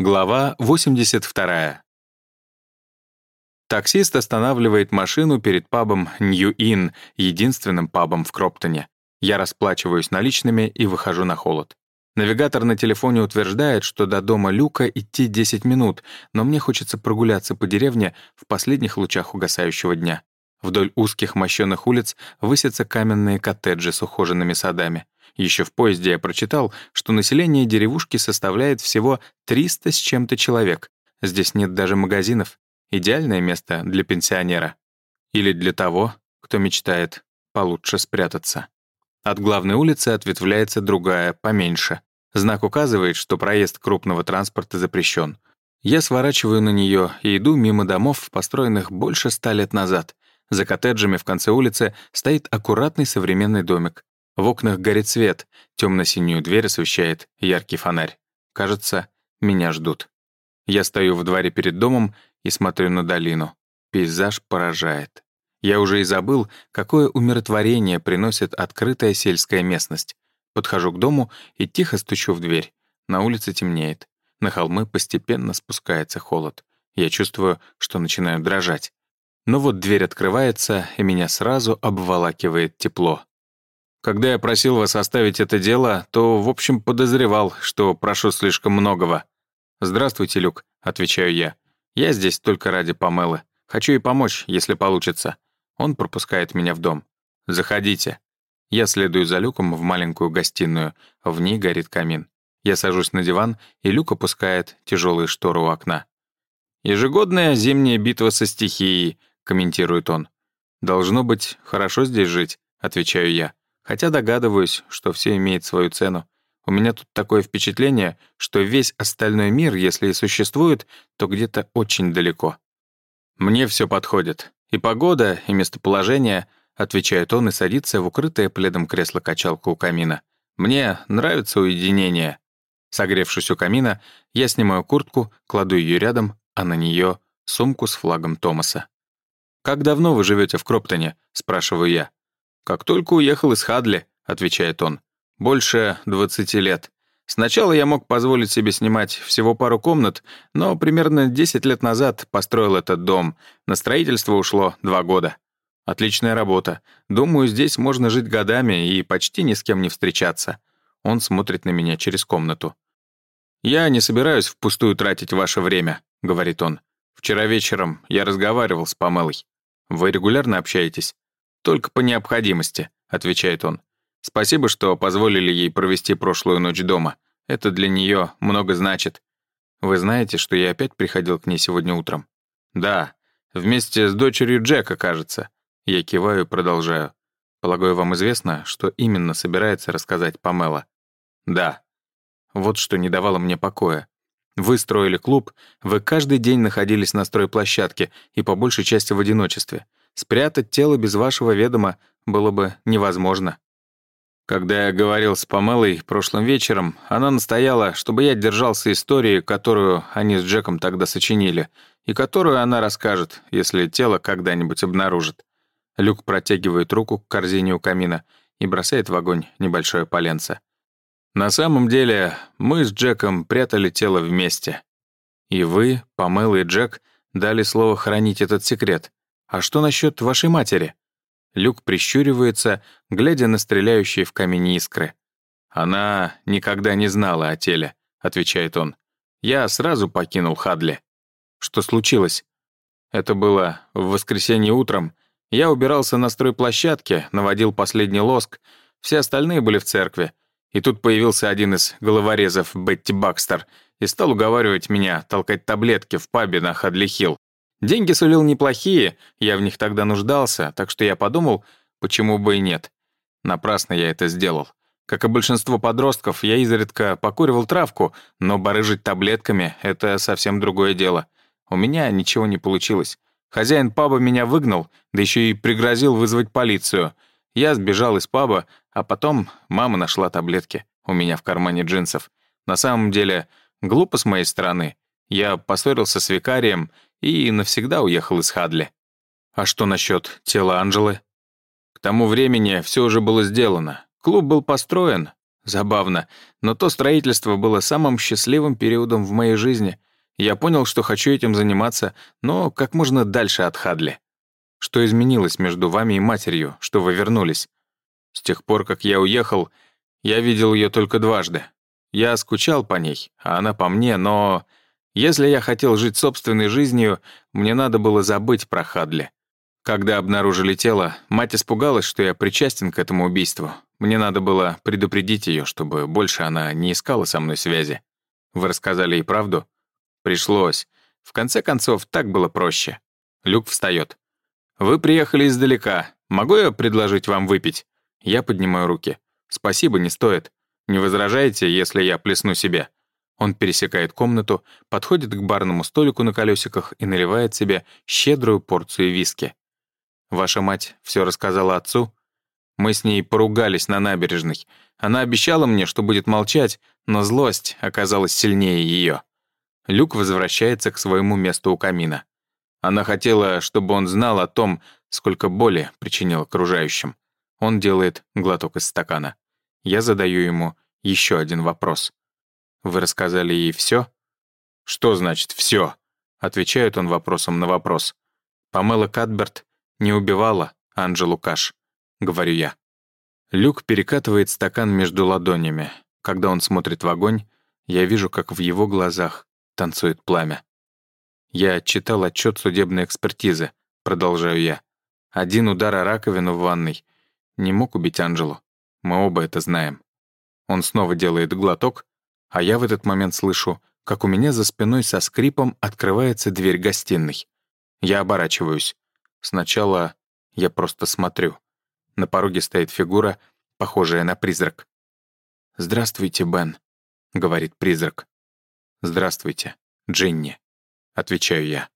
Глава 82. Таксист останавливает машину перед пабом Inn, единственным пабом в Кроптоне. Я расплачиваюсь наличными и выхожу на холод. Навигатор на телефоне утверждает, что до дома Люка идти 10 минут, но мне хочется прогуляться по деревне в последних лучах угасающего дня. Вдоль узких мощенных улиц высятся каменные коттеджи с ухоженными садами. Еще в поезде я прочитал, что население деревушки составляет всего 300 с чем-то человек. Здесь нет даже магазинов. Идеальное место для пенсионера. Или для того, кто мечтает получше спрятаться. От главной улицы ответвляется другая, поменьше. Знак указывает, что проезд крупного транспорта запрещен. Я сворачиваю на нее и иду мимо домов, построенных больше ста лет назад. За коттеджами в конце улицы стоит аккуратный современный домик. В окнах горит свет, темно-синюю дверь освещает яркий фонарь. Кажется, меня ждут. Я стою в дворе перед домом и смотрю на долину. Пейзаж поражает. Я уже и забыл, какое умиротворение приносит открытая сельская местность. Подхожу к дому и тихо стучу в дверь. На улице темнеет. На холмы постепенно спускается холод. Я чувствую, что начинаю дрожать. Но вот дверь открывается, и меня сразу обволакивает тепло. Когда я просил вас оставить это дело, то, в общем, подозревал, что прошу слишком многого. «Здравствуйте, Люк», — отвечаю я. «Я здесь только ради Памелы. Хочу ей помочь, если получится». Он пропускает меня в дом. «Заходите». Я следую за Люком в маленькую гостиную. В ней горит камин. Я сажусь на диван, и Люк опускает тяжелые шторы у окна. «Ежегодная зимняя битва со стихией», — комментирует он. «Должно быть, хорошо здесь жить», — отвечаю я. Хотя догадываюсь, что все имеет свою цену. У меня тут такое впечатление, что весь остальной мир, если и существует, то где-то очень далеко. Мне все подходит. И погода, и местоположение, отвечает он и садится в укрытое пледом кресло-качалку у камина. Мне нравится уединение. Согревшись у камина, я снимаю куртку, кладу ее рядом, а на нее сумку с флагом Томаса. «Как давно вы живете в Кроптоне?» — спрашиваю я. «Как только уехал из Хадли», — отвечает он. «Больше 20 лет. Сначала я мог позволить себе снимать всего пару комнат, но примерно 10 лет назад построил этот дом. На строительство ушло два года. Отличная работа. Думаю, здесь можно жить годами и почти ни с кем не встречаться». Он смотрит на меня через комнату. «Я не собираюсь впустую тратить ваше время», — говорит он. «Вчера вечером я разговаривал с Памелой. Вы регулярно общаетесь?» «Только по необходимости», — отвечает он. «Спасибо, что позволили ей провести прошлую ночь дома. Это для нее много значит. Вы знаете, что я опять приходил к ней сегодня утром?» «Да, вместе с дочерью Джека, кажется». Я киваю и продолжаю. «Полагаю, вам известно, что именно собирается рассказать Памела?» «Да». Вот что не давало мне покоя. Вы строили клуб, вы каждый день находились на стройплощадке и по большей части в одиночестве. Спрятать тело без вашего ведома было бы невозможно. Когда я говорил с Памелой прошлым вечером, она настояла, чтобы я держался истории, которую они с Джеком тогда сочинили, и которую она расскажет, если тело когда-нибудь обнаружит. Люк протягивает руку к корзине у камина и бросает в огонь небольшое поленце. На самом деле, мы с Джеком прятали тело вместе. И вы, Памела и Джек, дали слово хранить этот секрет. «А что насчет вашей матери?» Люк прищуривается, глядя на стреляющие в камень искры. «Она никогда не знала о теле», — отвечает он. «Я сразу покинул Хадли». «Что случилось?» Это было в воскресенье утром. Я убирался на стройплощадке, наводил последний лоск. Все остальные были в церкви. И тут появился один из головорезов, Бетти Бакстер, и стал уговаривать меня толкать таблетки в пабе на Хадли-Хилл. Деньги сулил неплохие, я в них тогда нуждался, так что я подумал, почему бы и нет. Напрасно я это сделал. Как и большинство подростков, я изредка покуривал травку, но барыжить таблетками — это совсем другое дело. У меня ничего не получилось. Хозяин паба меня выгнал, да еще и пригрозил вызвать полицию. Я сбежал из паба, а потом мама нашла таблетки у меня в кармане джинсов. На самом деле, глупо с моей стороны. Я поссорился с викарием и навсегда уехал из Хадли. А что насчет тела Анжелы? К тому времени все уже было сделано. Клуб был построен. Забавно, но то строительство было самым счастливым периодом в моей жизни. Я понял, что хочу этим заниматься, но как можно дальше от Хадли. Что изменилось между вами и матерью, что вы вернулись? С тех пор, как я уехал, я видел ее только дважды. Я скучал по ней, а она по мне, но... Если я хотел жить собственной жизнью, мне надо было забыть про Хадли. Когда обнаружили тело, мать испугалась, что я причастен к этому убийству. Мне надо было предупредить ее, чтобы больше она не искала со мной связи. Вы рассказали ей правду? Пришлось. В конце концов, так было проще. Люк встает. «Вы приехали издалека. Могу я предложить вам выпить?» Я поднимаю руки. «Спасибо, не стоит. Не возражаете, если я плесну себе?» Он пересекает комнату, подходит к барному столику на колесиках и наливает себе щедрую порцию виски. «Ваша мать все рассказала отцу?» Мы с ней поругались на набережной. Она обещала мне, что будет молчать, но злость оказалась сильнее ее. Люк возвращается к своему месту у камина. Она хотела, чтобы он знал о том, сколько боли причинил окружающим. Он делает глоток из стакана. Я задаю ему еще один вопрос. «Вы рассказали ей все?» «Что значит «все»?» Отвечает он вопросом на вопрос. Памела Кадберт не убивала Анджелу Каш, говорю я. Люк перекатывает стакан между ладонями. Когда он смотрит в огонь, я вижу, как в его глазах танцует пламя. Я читал отчет судебной экспертизы, продолжаю я. Один удар о раковину в ванной не мог убить Анджелу. Мы оба это знаем. Он снова делает глоток, а я в этот момент слышу, как у меня за спиной со скрипом открывается дверь гостиной. Я оборачиваюсь. Сначала я просто смотрю. На пороге стоит фигура, похожая на призрак. «Здравствуйте, Бен», — говорит призрак. «Здравствуйте, Джинни», — отвечаю я.